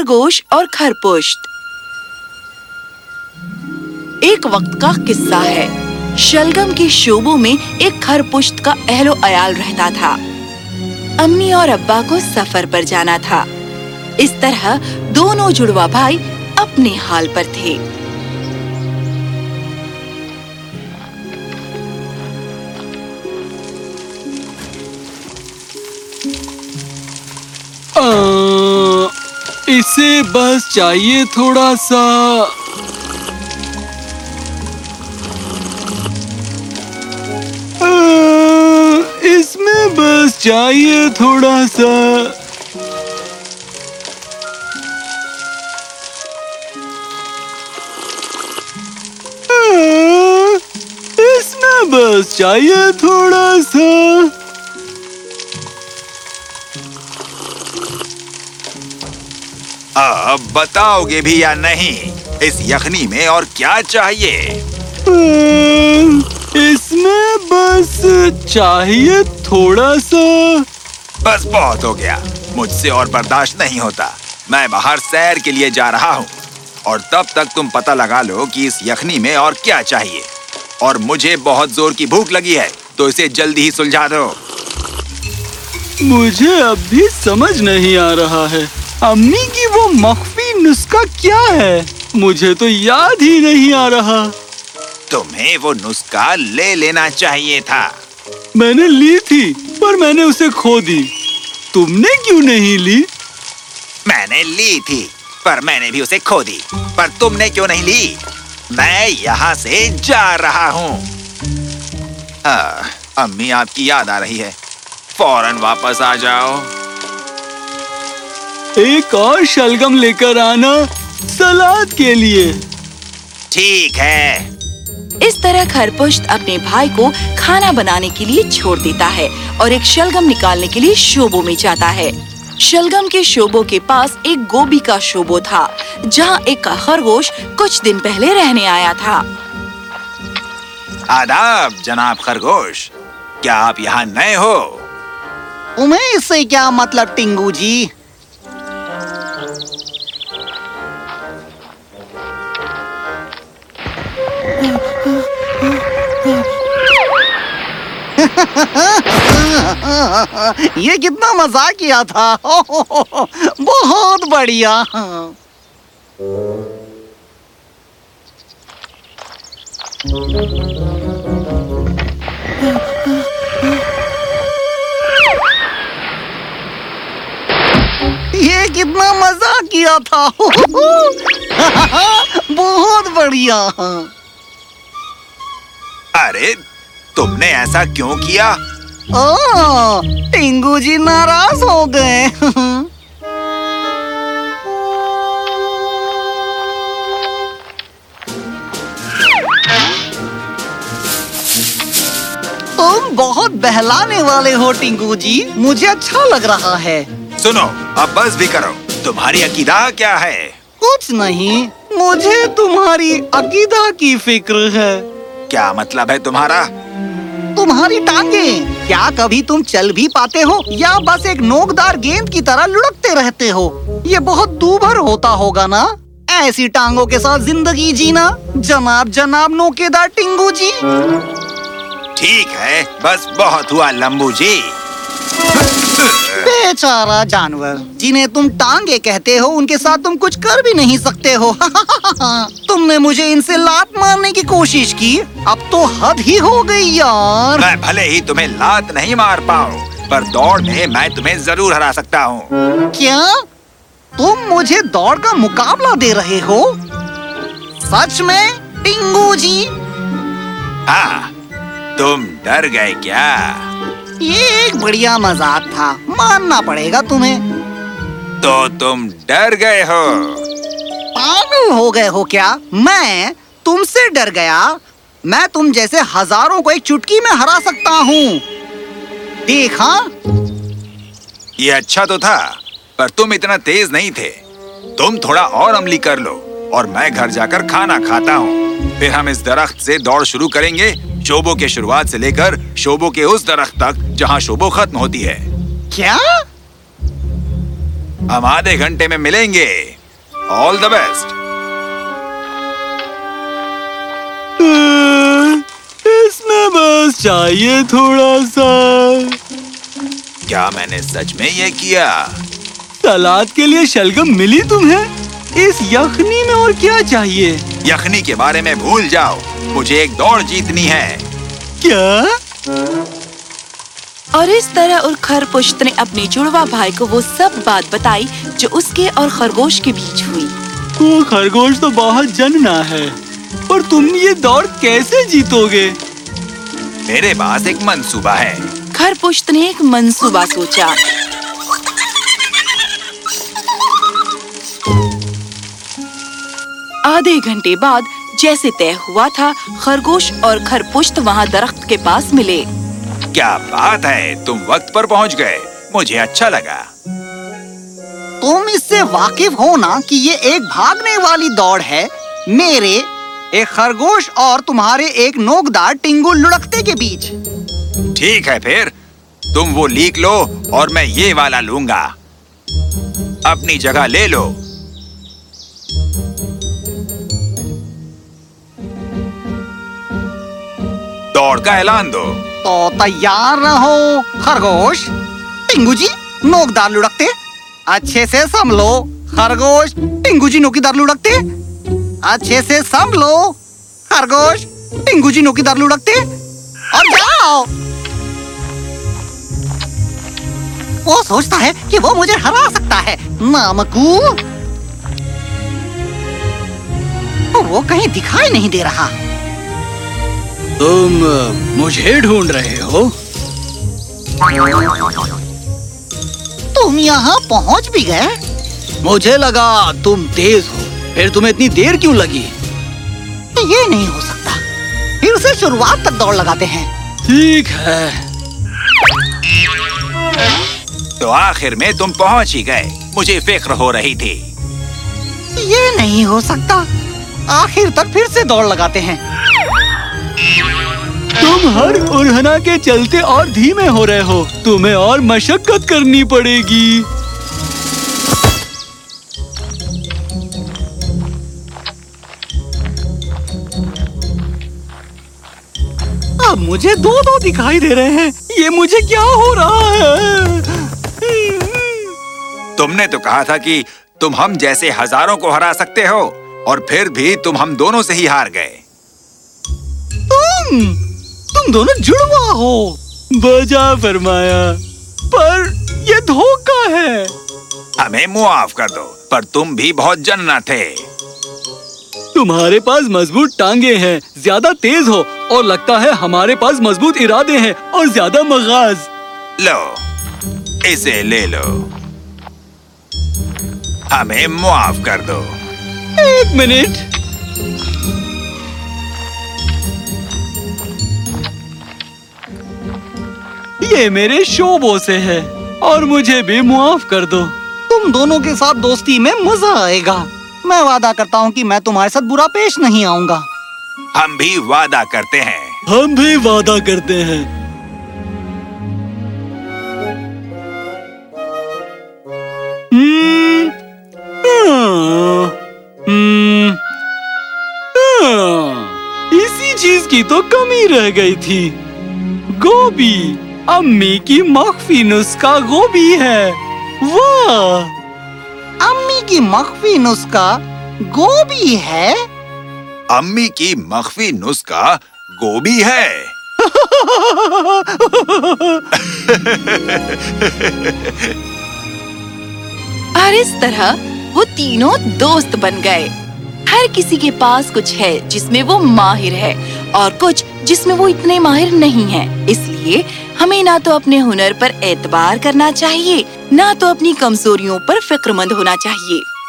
خرگوش اور خرپوشت ایک وقت کا قصہ ہے۔ شلگم کی شوبوں میں ایک خرپوشت کا اہل و عیال رہتا تھا۔ امی اور ابا کو سفر پر جانا تھا۔ اس طرح دونوں جڑوا بھائی اپنے حال پر تھے۔ اسے بس چاہیے تھوڑا سا۔ اس میں بس چاہیے تھوڑا سا۔ اس میں بس چاہیے تھوڑا سا۔ اب بتاؤ گے بھی یا نہیں؟ اس یخنی میں اور کیا چاہیے؟ اس میں بس چاہیے تھوڑا سا۔ بس بہت ہو گیا۔ مجھ سے اور برداشت نہیں ہوتا۔ میں باہر سیر کے لیے جا رہا ہوں۔ اور تب تک تم پتہ لگا لو کہ اس یخنی میں اور کیا چاہیے۔ اور مجھے بہت زور کی بھوک لگی ہے تو اسے جلدی ہی سلجھا دو۔ مجھے اب بھی سمجھ نہیں آ رہا ہے۔ امی کی وہ مخفی نسخہ کیا ہے؟ مجھے تو یاد ہی نہیں آ رہا۔ تمہیں وہ نسخہ لے لینا چاہیے تھا۔ میں نے لی تھی پر میں نے اسے کھو دی۔ تم نے کیوں نہیں لی؟ میں نے لی تھی پر میں نے بھی اسے کھو دی۔ پر تم نے کیوں نہیں لی؟ میں یہاں سے جا رہا ہوں۔ امی آپ کی یاد آ رہی ہے۔ فوراً واپس آ جاؤ۔ ایک اور شلگم لے کر آنا سلاد کے لیے۔ ٹھیک ہے۔ اس طرح خرپشت اپنے بھائی کو کھانا بنانے کے لیے چھوڑ دیتا ہے اور ایک شلگم نکالنے کے لیے شوبوں میں جاتا ہے۔ شلگم کے شوبوں کے پاس ایک گوبھی کا شوبو تھا جہاں ایک خرگوش کچھ دن پہلے رہنے آیا تھا۔ آداب جناب خرگوش کیا آپ یہاں نئے ہو؟ امیں سے کیا مطلب ٹنگو جی؟ یہ کتنا مزہ کیا تھا۔ بہت بڑھیا۔ یہ کتنا مزہ کیا تھا۔ بہت بڑھیا۔ ارے تم نے ایسا کیوں کیا اوہ جی ناراض ہو گئے تم بہت بہلانے والے ہو ٹینگو جی مجھے اچھا لگ رہا ہے سنو اب بس بھی کرو تمہاری عقیدہ کیا ہے کچھ نہیں مجھے تمہاری عقیدہ کی فکر ہے کیا مطلب ہے تمہارا تمہاری ٹانگیں کیا کبھی تم چل بھی پاتے ہو یا بس ایک نوکدار گیند کی طرح لڑکتے رہتے ہو یہ بہت دوبھر ہوتا ہوگا نا ایسی ٹانگوں کے ساتھ زندگی جینا جناب جناب نوکے دار ٹنگو جی ٹھیک ہے بس بہت ہوا لمبو جی بیچارہ جانور۔ جنہیں تم ٹانگے کہتے ہو ان کے ساتھ تم کچھ کر بھی نہیں سکتے ہو۔ تم نے مجھے ان سے لات مارنے کی کوشش کی۔ اب تو حد ہی ہو گئی یار۔ میں بھلے ہی تمہیں لات نہیں مار پاؤں پر دوڑ میں میں تمہیں ضرور ہرا سکتا ہوں۔ کیا؟ تم مجھے دوڑ کا مقابلہ دے رہے ہو؟ سچ میں؟ ٹنگو جی۔ ہاں تم ڈر گئے کیا؟ ایک بڑھیا مزاق تھا ماننا پڑے گا تمہیں۔ تو تم ڈر گئے ہو۔ پاگل ہو گئے ہو کیا؟ میں تم سے ڈر گیا۔ میں تم جیسے ہزاروں کو ایک چٹکی میں ہرا سکتا ہوں۔ دیکھا ہاں؟ یہ اچھا تو تھا پر تم اتنا تیز نہیں تھے۔ تم تھوڑا اور عملی کر لو اور میں گھر جا کر کھانا کھاتا ہوں۔ پھر ہم اس درخت سے دوڑ شروع کریں گے۔ شوبو کے شروعات سے لے کر شوبوں کے اس درخت تک جہاں شوبو ختم ہوتی ہے۔ کیا؟ ہم آدھے گھنٹے میں ملیں گے۔ آل دا بیسٹ اس میں بس چاہیے تھوڑا سا۔ کیا میں نے سچ میں یہ کیا؟ سلاد کے لیے شلگم ملی تمہیں؟ اس یخنی میں اور کیا چاہیے؟ یخنی کے بارے میں بھول جاؤ۔ مجھے ایک دوڑ جیتنی ہے۔ کیا؟ اور اس طرح اور خرپشت نے اپنے جڑوا بھائی کو وہ سب بات بتائی جو اس کے اور خرگوش کے بیچ ہوئی۔ وہ خرگوش تو بہت جننا ہے اور تم یہ دوڑ کیسے جیتو گے؟ میرے پاس ایک منصوبہ ہے۔ خرپشت نے ایک منصوبہ سوچا۔ آدھے گھنٹے بعد جیسے طے ہوا تھا خرگوش اور خرپشت وہاں درخت کے پاس ملے۔ کیا بات ہے تم وقت پر پہنچ گئے۔ مجھے اچھا لگا۔ تم اس سے واقف ہونا کہ یہ ایک بھاگنے والی دوڑ ہے۔ میرے ایک خرگوش اور تمہارے ایک نوکدار ٹنگو لڑکتے کے بیچ۔ ٹھیک ہے پھر تم وہ لیک لو اور میں یہ والا لوں گا۔ اپنی جگہ لے لو۔ دوڑ کا اعلان دو۔ تو تیار رہو، خرگوش۔ ٹنگو جی نوک دار لڑکتے۔ اچھے سے سنبھلو، خرگوش۔ ٹنگو جی نوکی دار لڑکتے۔ اچھے سے سنبھلو، خرگوش۔ ٹنگو جی نوکی دار لڑکتے۔ اور جاؤ۔ وہ سوچتا ہے کہ وہ مجھے ہرا سکتا ہے۔ نامکو۔ وہ کہیں دکھائی نہیں دے رہا۔ تم مجھے ڈھونڈ رہے ہو؟ تم یہاں پہنچ بھی گئے؟ مجھے لگا تم تیز ہو پھر تمہیں اتنی دیر کیوں لگی؟ یہ نہیں ہو سکتا۔ پھر سے شروعات تک دوڑ لگاتے ہیں۔ ٹھیک ہے۔ تو آخر میں تم پہنچ ہی گئے۔ مجھے فکر ہو رہی تھی۔ یہ نہیں ہو سکتا۔ آخر تک پھر سے دوڑ لگاتے ہیں۔ تم ہر ارہنا کے چلتے اور دھیمے ہو رہے ہو۔ تمہیں اور مشقت کرنی پڑے گی۔ اب مجھے دو دو دکھائی دے رہے ہیں۔ یہ مجھے کیا ہو رہا ہے؟ تم نے تو کہا تھا کہ تم ہم جیسے ہزاروں کو ہرا سکتے ہو اور پھر بھی تم ہم دونوں سے ہی ہار گئے۔ تم تم دونوں جڑوا ہو۔ بجا فرمایا۔ پر یہ دھوکہ ہے۔ ہمیں معاف کر دو پر تم بھی بہت جننا تھے تمہارے پاس مضبوط ٹانگیں ہیں زیادہ تیز ہو اور لگتا ہے ہمارے پاس مضبوط ارادے ہیں اور زیادہ مغاز۔ لو اسے لے لو۔ ہمیں معاف کر دو۔ ایک منٹ۔ یہ میرے شعبوں سے ہے اور مجھے بھی معاف کر دو۔ تم دونوں کے ساتھ دوستی میں مزہ آئے گا۔ میں وعدہ کرتا ہوں کہ میں تمہارے ساتھ برا پیش نہیں آؤں گا۔ ہم بھی وعدہ کرتے ہیں۔ ہم بھی وعدہ کرتے ہیں۔ اسی چیز کی تو کمی رہ گئی تھی۔ گوبھی۔ امی کی مخفی نسخہ گوبھی ہے۔ واہ۔ امی کی مخفی نسخہ گوبھی ہے؟ امی کی مخفی نسخہ گوبھی ہے۔ اور اس طرح وہ تینوں دوست بن گئے۔ ہر کسی کے پاس کچھ ہے جس میں وہ ماہر ہے۔ اور کچھ جس میں وہ اتنے ماہر نہیں ہیں۔ اس لیے ہمیں نہ تو اپنے ہنر پر اعتبار کرنا چاہیے، نہ تو اپنی کمزوریوں پر فکر مند ہونا چاہیے۔